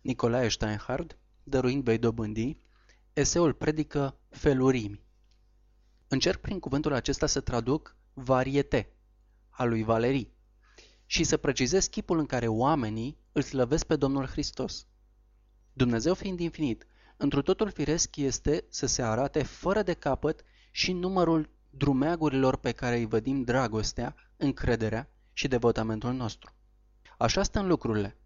Nicolae Steinhard, dăruind vei dobândi, eseul predică felurimi. Încerc prin cuvântul acesta să traduc variete a lui Valerii și să precizez chipul în care oamenii îl slăvesc pe Domnul Hristos. Dumnezeu fiind infinit, întru totul firesc este să se arate fără de capăt și numărul drumeagurilor pe care îi vădim dragostea, încrederea și devotamentul nostru. Așa stăm lucrurile.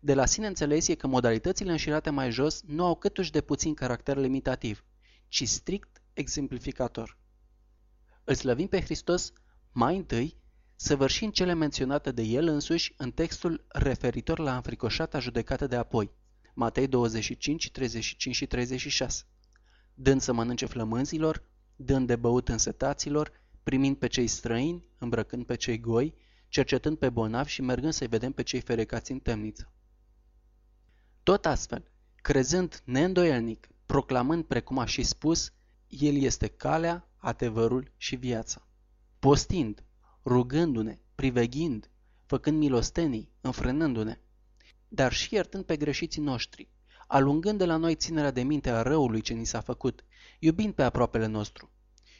De la sine înțeles e că modalitățile înșirate mai jos nu au câtuși de puțin caracter limitativ, ci strict exemplificator. Îl slăvim pe Hristos mai întâi, săvârșind cele menționate de el însuși în textul referitor la înfricoșata judecată de apoi, Matei 25, 35 și 36, dând să mănânce flămânzilor, dând de băut însetaților, primind pe cei străini, îmbrăcând pe cei goi, cercetând pe bolnavi și mergând să-i vedem pe cei ferecați în temniță. Tot astfel, crezând neîndoielnic, proclamând precum a și spus, El este calea, adevărul și viața. Postind, rugându-ne, priveghind, făcând milostenii, înfrânându-ne, dar și iertând pe greșiții noștri, alungând de la noi ținerea de minte a răului ce ni s-a făcut, iubind pe aproapele nostru.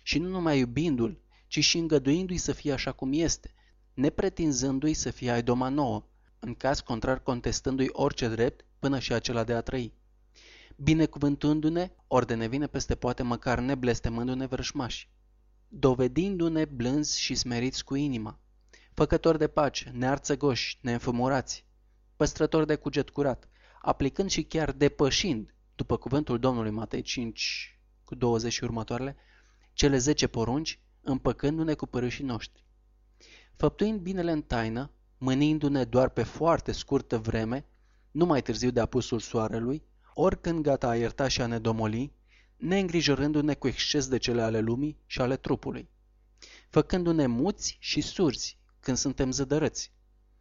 Și nu numai iubindu-l, ci și îngăduindu-i să fie așa cum este, nepretinzându-i să fie aidoma nouă, în caz contrar contestându-i orice drept până și acela de a trăi. Binecuvântându-ne, ori de ne vine peste poate măcar neblestemându-ne vrășmași, dovedindu-ne blânzi și smeriți cu inima, făcători de pace, nearțăgoși, neînfumurați, păstrători de cuget curat, aplicând și chiar depășind, după cuvântul Domnului Matei 5 cu 20 și următoarele, cele 10 porunci, împăcându-ne cu părâșii noștri. Făptuind binele în taină, mânindu-ne doar pe foarte scurtă vreme, nu mai târziu de apusul soarelui, oricând gata a ierta și a ne domoli, neîngrijorându-ne cu exces de cele ale lumii și ale trupului, făcându-ne muți și surzi când suntem zădărăți,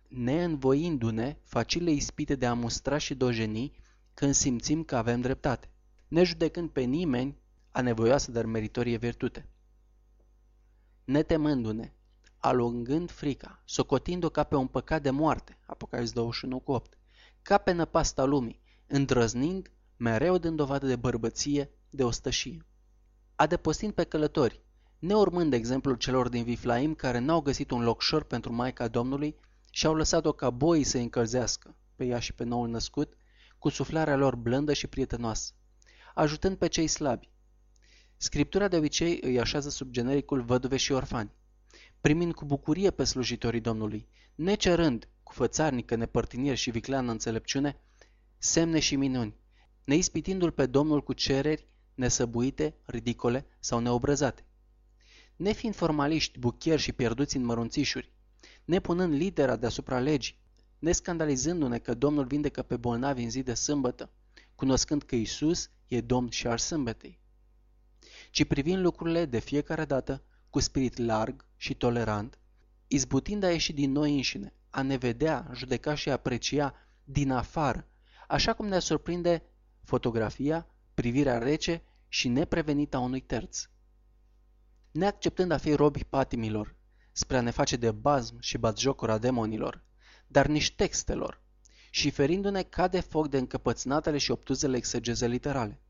neînvoindu-ne facile ispite de a mustra și dojeni când simțim că avem dreptate, nejudecând pe nimeni a nevoioasă dar meritorie virtute. Netemându-ne, alungând frica, socotind-o ca pe un păcat de moarte, Apocalipsa 21 cu 8, ca pe năpasta lumii, îndrăznind, mereu dând dovadă de bărbăție, de ostășie. Adăpostind pe călători, neurmând exemplul celor din Viflaim care n-au găsit un locșor pentru Maica Domnului și au lăsat-o ca boii să încălzească, pe ea și pe noul născut, cu suflarea lor blândă și prietenoasă, ajutând pe cei slabi. Scriptura de obicei îi așează sub genericul văduve și orfani, primind cu bucurie pe slujitorii Domnului, necerând, cu fățarnică nepărtinire și vicleană înțelepciune, semne și minuni, neispitindu-l pe Domnul cu cereri nesăbuite, ridicole sau neobrăzate. Nefiind formaliști, buchieri și pierduți în mărunțișuri, nepunând lidera deasupra legii, nescandalizându-ne că Domnul vindecă pe bolnavi în zi de sâmbătă, cunoscând că Isus e Domn și al sâmbetei, ci privind lucrurile de fiecare dată cu spirit larg și tolerant, izbutind a ieși din noi înșine, a ne vedea, judeca și aprecia din afară, așa cum ne surprinde fotografia, privirea rece și neprevenită a unui terț. Neacceptând a fi robi patimilor, spre a ne face de bazm și batjocura demonilor, dar nici textelor, și ferindu-ne ca de foc de încăpățânatele și obtuzele exegeze literale.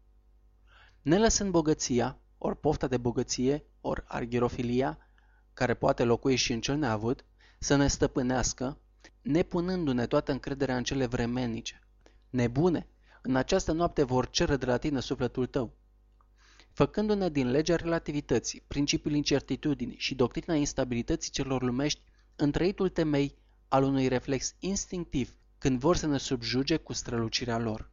Ne lăsând bogăția, ori pofta de bogăție, ori arghirofilia, care poate locui și în cel neavut, să ne stăpânească, nepunându-ne toată încrederea în cele vremenice. Nebune, în această noapte vor cere de la tine sufletul tău. Făcându-ne din legea relativității, principiul incertitudinii și doctrina instabilității celor lumești, întrăitul temei al unui reflex instinctiv când vor să ne subjuge cu strălucirea lor.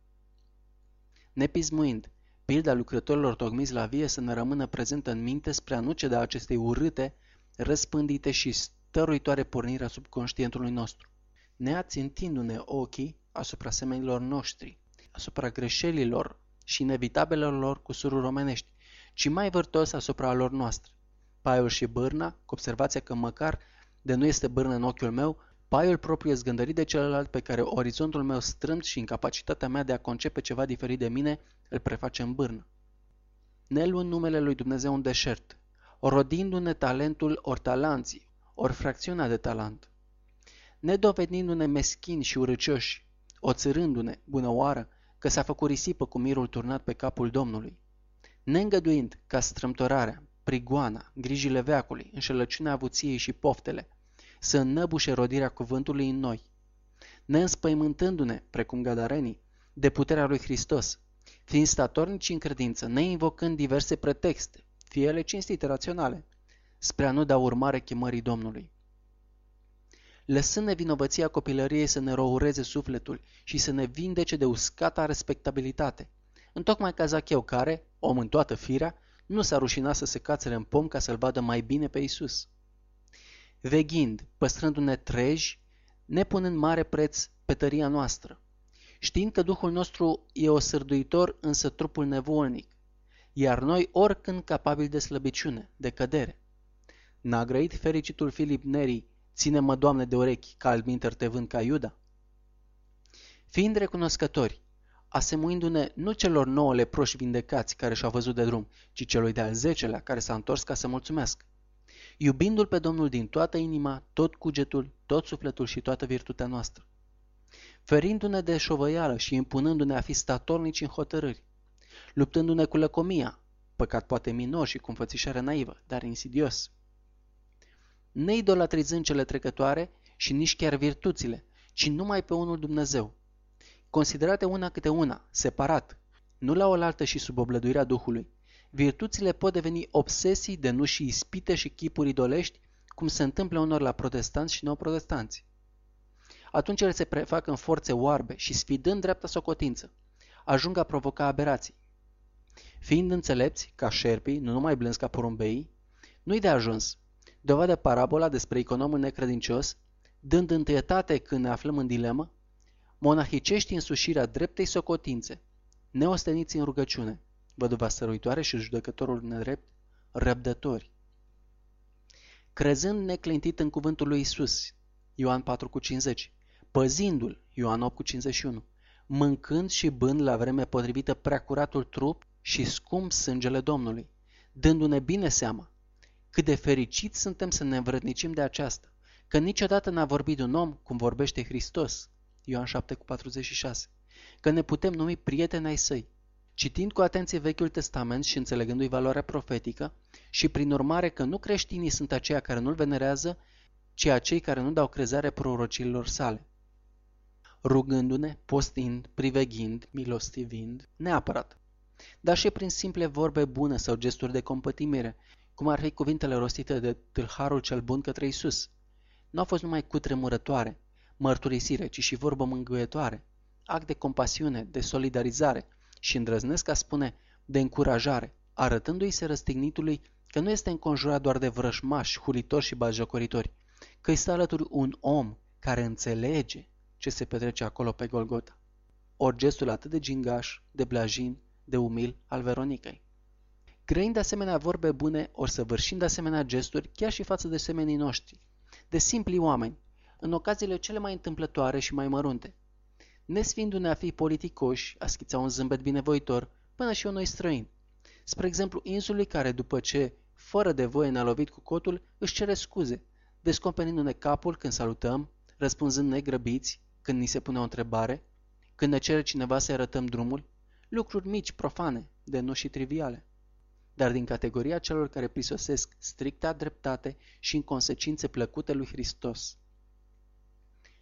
Nepismuind, pilda lucrătorilor tocmiți la vie să ne rămână prezentă în minte spre a nu ceda acestei urâte, răspândite și stăruitoare pornirea subconștientului nostru, neațintindu-ne ochii asupra semenilor noștri, asupra greșelilor și inevitabelor lor cusururi romenești, ci mai vârtos asupra lor noastre. Paiul și bârna, cu observația că măcar de nu este bârnă în ochiul meu, paiul propriu e zgândărit de celălalt pe care orizontul meu strâmt și incapacitatea mea de a concepe ceva diferit de mine îl preface în bârnă. Ne luând numele lui Dumnezeu un deșert, rodindu-ne talentul ori talanții, ori fracțiunea de talent, nedovedindu-ne meschini și urăcioși, oțărându-ne, bună oară, că s-a făcut risipă cu mirul turnat pe capul Domnului. Neîngăduind ca strâmtorarea, prigoana, grijile veacului, înșelăciunea avuției și poftele, să înnăbușe rodirea cuvântului în noi, neînspăimântându-ne, precum gadarenii, de puterea lui Hristos, fiind statornici în credință, neinvocând diverse pretexte, fie ele cinstite raționale, spre a nu da urmare chemării Domnului. Lăsând nevinovăția copilăriei să ne roureze sufletul și să ne vindece de uscata respectabilitate, întocmai ca Zacheu care, om în toată firea, nu s-a rușinat să se cațere în pom ca să-l vadă mai bine pe Isus. Veghind, păstrându-ne treji, nepunând mare preț pe tăria noastră, știind că Duhul nostru e o sârduitor, însă trupul nevolnic, iar noi oricând capabili de slăbiciune, de cădere. N-a grăit fericitul Filip Neri, ține-mă, Doamne, de urechi, ca alminter te vând ca Iuda? Fiind recunoscători, asemuindu-ne nu celor nouă leproși vindecați care și-au văzut de drum, ci celui de-al zecelea care s-a întors ca să mulțumească. Iubindu-L pe Domnul din toată inima, tot cugetul, tot sufletul și toată virtutea noastră. Ferindu-ne de șovăială și impunându-ne a fi statornici în hotărâri, luptându-ne cu lăcomia, păcat poate minor și cu înfățișare naivă, dar insidios. Neidolatrizând cele trecătoare și nici chiar virtuțile, ci numai pe unul Dumnezeu, considerate una câte una, separat, nu la oaltă și sub oblăduirea Duhului. Virtuțile pot deveni obsesii de nu și ispite și chipuri idolești, cum se întâmplă unor la protestanți și neoprotestanți. Atunci ele se prefac în forțe oarbe și sfidând dreapta socotință, ajung a provoca aberații. Fiind înțelepți, ca șerpii, nu numai blânzi ca porumbeii, nu-i de ajuns. Dovadă parabola despre economul necredincios, dând întâietate când ne aflăm în dilemă, monahicești însușirea dreptei socotințe, neosteniți în rugăciune, văduva săruitoare și judecătorul nedrept, răbdători. Crezând neclintit în cuvântul lui Isus, Ioan 4,50, păzindu-l, Ioan 8,51, mâncând și bând la vreme potrivită preacuratul trup și scump sângele Domnului, dându-ne bine seama cât de fericiți suntem să ne învrednicim de aceasta, că niciodată n-a vorbit un om cum vorbește Hristos, Ioan 7 cu 46, că ne putem numi prieteni ai săi. Citind cu atenție Vechiul Testament și înțelegându-i valoarea profetică și prin urmare că nu creștinii sunt aceia care nu-L venerează, ci acei care nu dau crezare prorocilor sale. Rugându-ne, postind, priveghind, milostivind, neapărat, dar și prin simple vorbe bune sau gesturi de compătimire, cum ar fi cuvintele rostite de tâlharul cel bun către Isus. Nu au fost numai cutremurătoare, mărturisire, ci și vorbă mângâietoare, act de compasiune, de solidarizare și îndrăznesc a spune de încurajare, arătându-i se răstignitului că nu este înconjurat doar de vrășmași, hulitori și bazjocoritori, că îi stă alături un om care înțelege ce se petrece acolo pe Golgota. Ori gestul atât de gingaș, de blajin, de umil al Veronicăi. Grăind asemenea vorbe bune, ori săvârșind asemenea gesturi, chiar și față de semenii noștri, de simpli oameni, în ocaziile cele mai întâmplătoare și mai mărunte. Nesfindu-ne a fi politicoși, a schița un zâmbet binevoitor, până și unui străin. Spre exemplu, insului care, după ce, fără de voie ne-a lovit cu cotul, își cere scuze, descompenindu-ne capul când salutăm, răspunzând negrăbiți când ni se pune o întrebare, când ne cere cineva să arătăm drumul, lucruri mici, profane, de nu și triviale. Dar din categoria celor care prisosesc stricta dreptate și în consecințe plăcute lui Hristos.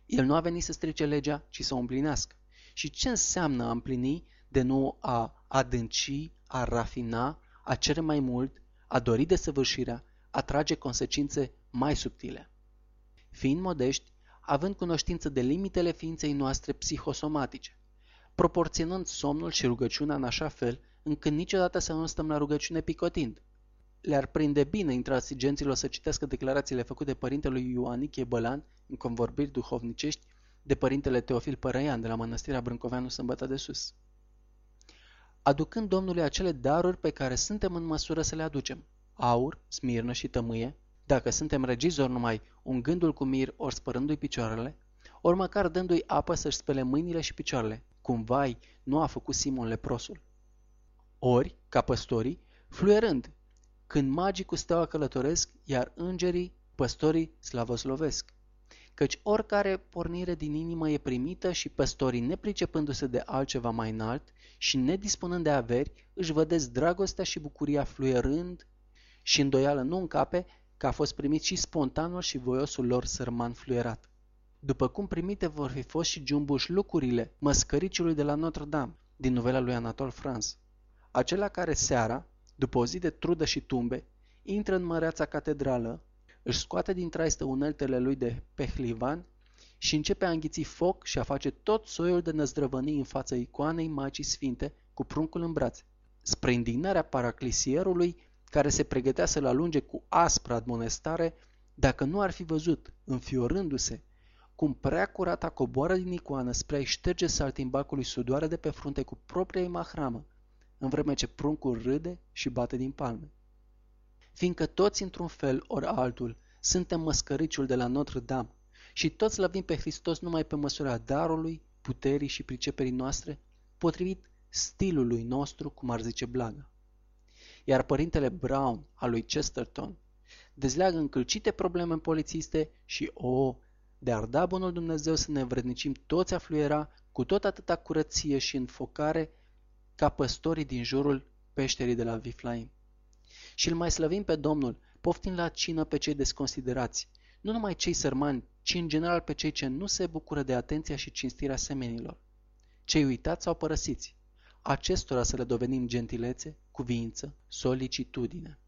El nu a venit să strice legea, ci să o împlinească. Și ce înseamnă a împlini de nu a adânci, a rafina, a cere mai mult, a dori desăvârșirea, a trage consecințe mai subtile. Fiind modești, având cunoștință de limitele ființei noastre psihosomatice, proporționând somnul și rugăciunea în așa fel încât niciodată să nu stăm la rugăciune picotind. Le-ar prinde bine intransigenților să citească declarațiile făcute de părintelui Ioanichie Bălan în convorbiri duhovnicești de părintele Teofil Părăian de la Mănăstirea Brâncoveanu Sâmbătă de Sus. Aducând Domnului acele daruri pe care suntem în măsură să le aducem, aur, smirnă și tămâie, dacă suntem regizori numai ungându-l cu mir ori spărându-i picioarele, ori măcar dându-i apă să-și spele mâinile și picioarele, cum vai nu a făcut Simon leprosul. Ori, ca păstorii, fluierând, când magii cu steaua călătoresc, iar îngerii, păstorii, slavoslovesc căci oricare pornire din inimă e primită și păstorii, nepricepându-se de altceva mai înalt și nedispunând de averi, își vădesc dragostea și bucuria fluierând și îndoială nu încape că a fost primit și spontanul și voiosul lor sărman fluierat. După cum primite vor fi fost și jumbuș lucrurile măscăriciului de la Notre-Dame, din novela lui Anatol France. Acela care seara, după o zi de trudă și tumbe, intră în măreața catedrală, își scoate din traistă uneltele lui de pehlivan și începe a înghiți foc și a face tot soiul de năzdrăvănii în fața icoanei Maicii Sfinte cu pruncul în brațe. Spre indignarea paraclisierului, care se pregătea să-l alunge cu aspră admonestare, dacă nu ar fi văzut, înfiorându-se, cum prea curata coboară din icoană spre a-i șterge saltimbacului sudoare de pe frunte cu propria mahramă, în vreme ce pruncul râde și bate din palme. Fiindcă toți, într-un fel ori altul, suntem măscăriciul de la Notre-Dame și toți slăvim pe Hristos numai pe măsura darului, puterii și priceperii noastre, potrivit stilului nostru, cum ar zice Blaga. Iar părintele Brown, al lui Chesterton, dezleagă încălcite probleme polițiste și, o, de ar da bunul Dumnezeu să ne vrednicim toți a fluiera cu tot atâta curăție și înfocare ca păstorii din jurul peșterii de la Viflaim. Și îl mai slăvim pe Domnul, poftind la cină pe cei desconsiderați, nu numai cei sărmani, ci în general pe cei ce nu se bucură de atenția și cinstirea semenilor. Cei uitați sau părăsiți, acestora să le dovenim gentilețe, cuvință, solicitudine.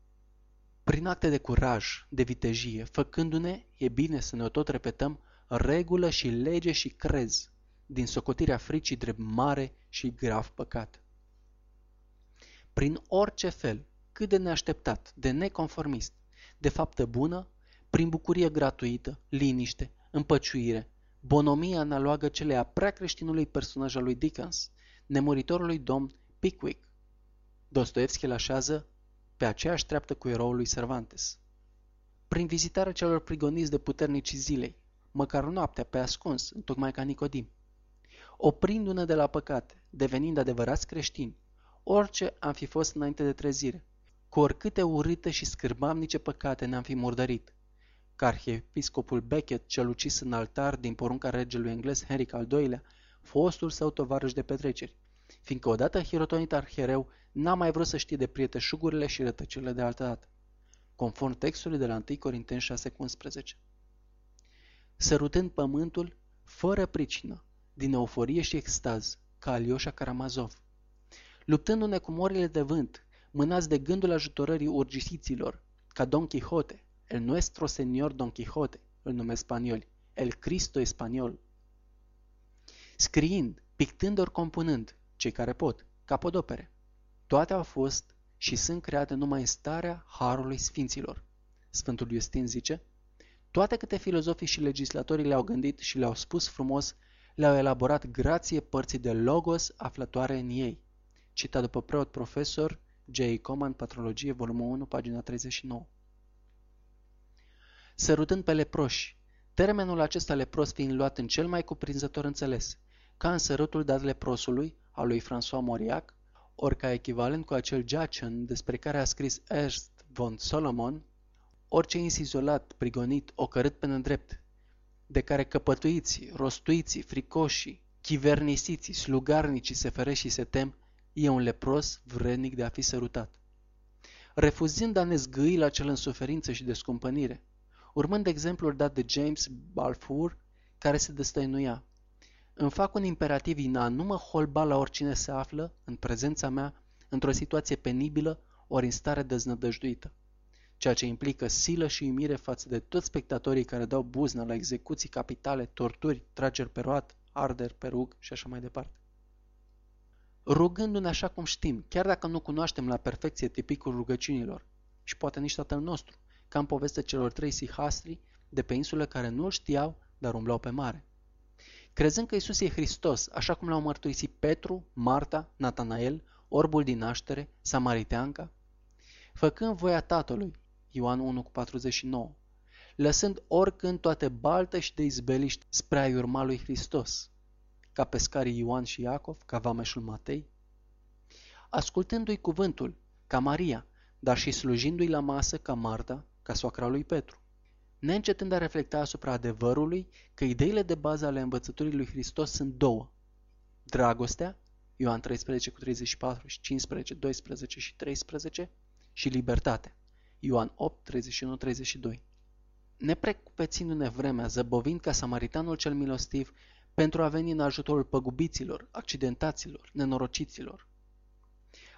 Prin acte de curaj, de vitejie, făcându-ne, e bine să ne o tot repetăm, regulă și lege și crez, din socotirea fricii drept mare și grav păcat. Prin orice fel, cât de neașteptat, de neconformist, de faptă bună, prin bucurie gratuită, liniște, împăciuire, bonomia analogă celei a prea creștinului personaj al lui Dickens, nemuritorului domn Pickwick. Dostoevski îl așează pe aceeași treaptă cu eroul lui Cervantes. Prin vizitarea celor prigoniți de puternici zilei, măcar noaptea pe ascuns, tocmai ca Nicodim, oprindu-ne de la păcate, devenind adevărați creștini, orice am fi fost înainte de trezire, cu oricâte urâte și scârbamnice păcate ne-am fi murdărit. Ca arhiepiscopul Becket, cel ucis în altar din porunca regelui englez Henric al II-lea, fostul său tovarăș de petreceri, fiindcă odată hirotonit arhiereu n-a mai vrut să știe de prieteșugurile și rătăcirile de altă dată, conform textului de la 1 Corinteni 6,11. Sărutând pământul, fără pricină, din euforie și extaz, ca Alioșa Karamazov, luptându-ne cu morile de vânt, mânați de gândul ajutorării urgisiților, ca Don Quixote, el nuestro señor Don Quixote, îl numesc spanioli, el Cristo espaniol. Scriind, pictând ori compunând, cei care pot, capodopere. Toate au fost și sunt create numai în starea harului sfinților. Sfântul Iustin zice, toate câte filozofii și legislatorii le-au gândit și le-au spus frumos, le-au elaborat grație părții de logos aflătoare în ei. Citat după preot profesor J. Coman, Patrologie, volumul 1, pagina 39. Sărutând pe leproși, termenul acesta lepros fiind luat în cel mai cuprinzător înțeles, ca în sărutul dat leprosului, al lui François Mauriac, ori ca echivalent cu acel Giacen despre care a scris Ernst von Solomon, orice ins izolat, prigonit, ocărât pe nedrept, de care căpătuiții, rostuiții, fricoșii, chivernisiții, slugarnicii se feresc și se tem, e un lepros vrednic de a fi sărutat. Refuzând a ne zgâi la cel în suferință și descumpănire, urmând exemplul dat de James Balfour, care se destăinuia. Îmi fac un imperativ ina, nu mă holba la oricine se află, în prezența mea, într-o situație penibilă, ori în stare deznădăjduită. Ceea ce implică silă și umire față de toți spectatorii care dau buznă la execuții capitale, torturi, trageri pe roat, arderi pe rug și așa mai departe. Rugându-ne așa cum știm, chiar dacă nu cunoaștem la perfecție tipicul rugăciunilor, și poate nici tatăl nostru, ca în povestea celor trei sihastri de pe insulă care nu-l știau, dar umblau pe mare. Crezând că Isus e Hristos, așa cum l-au mărturisit Petru, Marta, Natanael, orbul din naștere, Samariteanca, făcând voia Tatălui, Ioan 1 cu 49, lăsând oricând toate balte și de izbeliști spre a urma lui Hristos, ca pescarii Ioan și Iacov, ca vameșul Matei, ascultându-i cuvântul, ca Maria, dar și slujindu-i la masă ca Marta, ca soacra lui Petru, neîncetând a reflecta asupra adevărului că ideile de bază ale învățăturii lui Hristos sunt două. Dragostea, Ioan 13 cu 34 și 15, 12 și 13, și libertatea, Ioan 8, 31, 32. Neprecupețindu-ne vremea, zăbovind ca samaritanul cel milostiv, pentru a veni în ajutorul păgubiților, accidentaților, nenorociților.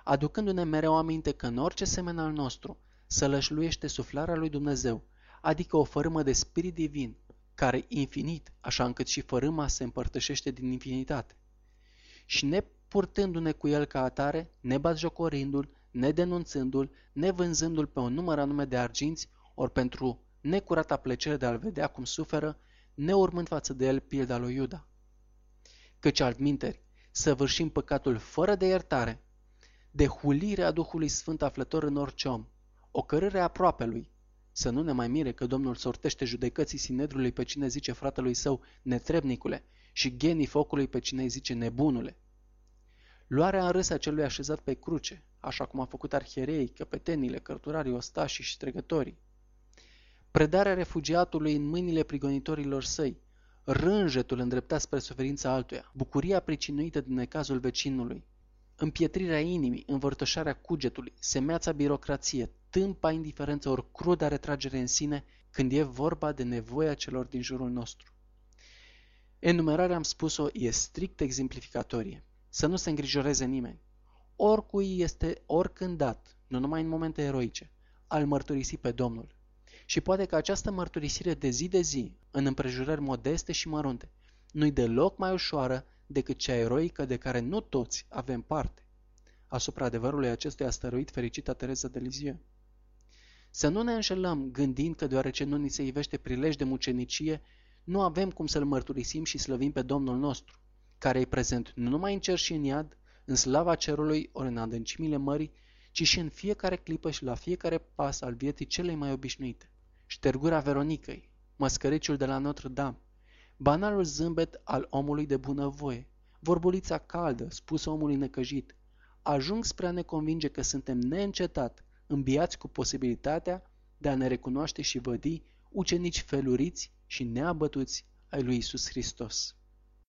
Aducându-ne mereu aminte că în orice semen al nostru sălășluiește suflarea lui Dumnezeu, adică o fărâmă de spirit divin, care infinit, așa încât și fărâma se împărtășește din infinitate. Și nepurtându-ne cu el ca atare, nebatjocorindu-l, nedenunțându-l, nevânzându-l pe un număr anume de arginți, ori pentru necurata plăcere de a-l vedea cum suferă, neurmând față de el pilda lui Iuda. Căci altminteri, săvârșim păcatul fără de iertare, de hulirea Duhului Sfânt aflător în orice om, o cărâre aproape lui, să nu ne mai mire că Domnul sortește judecății Sinedrului pe cine zice fratelui său netrebnicule și genii focului pe cine îi zice nebunule. Luarea în râs a celui așezat pe cruce, așa cum a făcut arhierei, căpetenile, cărturarii, ostașii și stregătorii. Predarea refugiatului în mâinile prigonitorilor săi, rânjetul îndreptat spre suferința altuia, bucuria pricinuită din necazul vecinului, împietrirea inimii, învărtășarea cugetului, semeața birocrație, tâmpa indiferență ori cruda retragere în sine când e vorba de nevoia celor din jurul nostru. Enumerarea, am spus-o, e strict exemplificatorie. Să nu se îngrijoreze nimeni. Oricui este oricând dat, nu numai în momente eroice, al mărturisi pe Domnul. Și poate că această mărturisire de zi de zi, în împrejurări modeste și mărunte, nu-i deloc mai ușoară decât cea eroică de care nu toți avem parte. Asupra adevărului acestuia a stăruit fericita Tereza de Lizie. Să nu ne înșelăm gândind că deoarece nu ni se ivește prilej de mucenicie, nu avem cum să-L mărturisim și slăvim pe Domnul nostru, care e prezent nu numai în cer și în iad, în slava cerului ori în adâncimile mării, ci și în fiecare clipă și la fiecare pas al vieții celei mai obișnuite. Ștergura Veronicăi, măscăriciul de la Notre-Dame, banalul zâmbet al omului de bunăvoie, vorbulița caldă spusă omului necăjit, ajung spre a ne convinge că suntem neîncetat îmbiați cu posibilitatea de a ne recunoaște și vădi ucenici feluriți și neabătuți ai lui Isus Hristos.